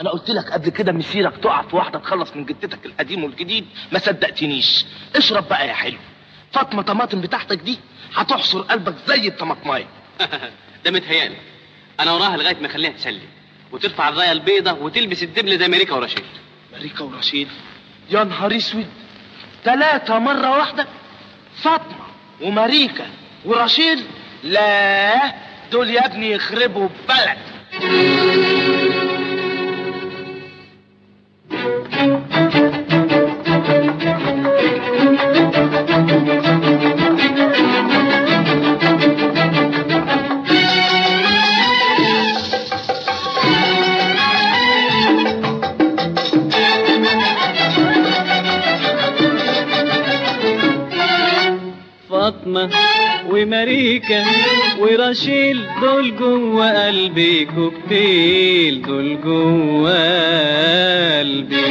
أنا قلت لك قبل كده مسيرك تقع في واحدة تخلص من جدتك القديم والجديد ما صدقتنيش. اشرب بقى يا حلو. فاطمة طماطم بتاعتك دي هتحصر قلبك زي الطماطماية. ده متهيألي. أنا وراها لغاية ما اخليها تسلم وترفع الراية البيضة وتلبس الدبل زي ماريكا ورشيد. ماريكا ورشيد؟ يا نهار أسود. ثلاثة مرة واحدة فاطمة وماريكا ورشيد؟ لا دول يا ابني يخربوا بلد. فاطمة وماريكا ورشيل دول جوا قلبي كوكتيل دول جوا قلبي.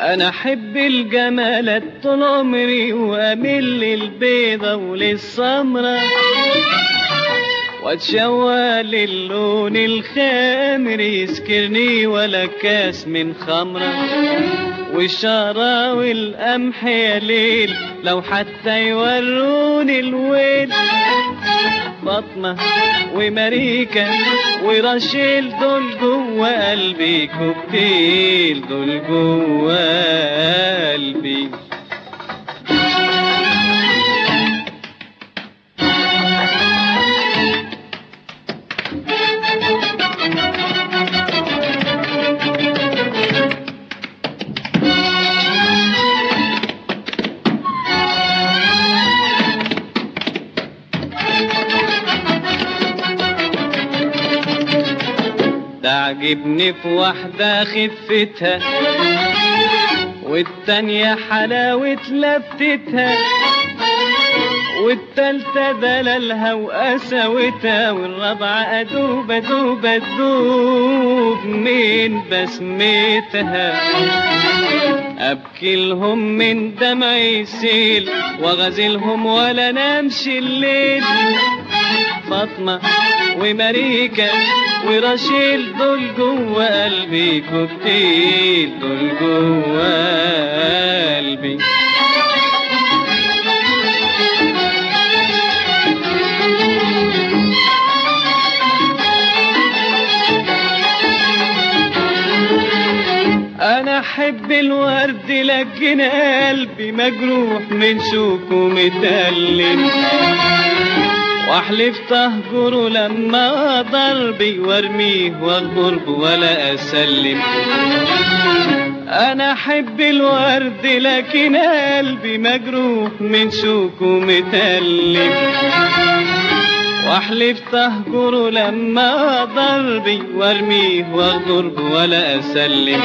أنا أحب الجمالات طول عمري واميل للبيضة وللسمرة واتشوى للون الخامر يسكرني ولا كاس من خمرة. والشارة والقمح يا ليل لو حتى يوروني الويل. فاطمة وماريكا ورشيل دول جوا قلبي كوكتيل دول جوا قلبي. تعجبني في واحدة خفتها والتانية حلاوة لفتها والتالتة دلالها وقساوتها والرابعة أدوب أدوب أدوب من بسمتها. أبكي لهم من دمعي يسيل وغزلهم ولا نمشي الليل. فاطمة وماريكا ورشيل دول جوا قلبي كوكتيل دول جوا قلبي. أنا أحب الورد لكن قلبي مجروح من شوكه متألم واحلف تهجره لما ضربي وارميه واغرب ولا أسلم. أنا أحب الورد لكن قلبي مجروح من شوكه متألم واحلف تهجره لما ضربي وارميه واغرب ولا أسلم.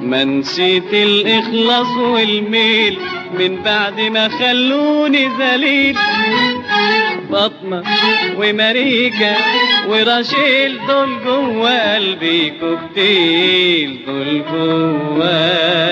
ما نسيت الإخلاص والميل من بعد ما خلوني ذليل. فاطمة وماريكا ورشيل دول جوا قلبي كوكتيل دول جوا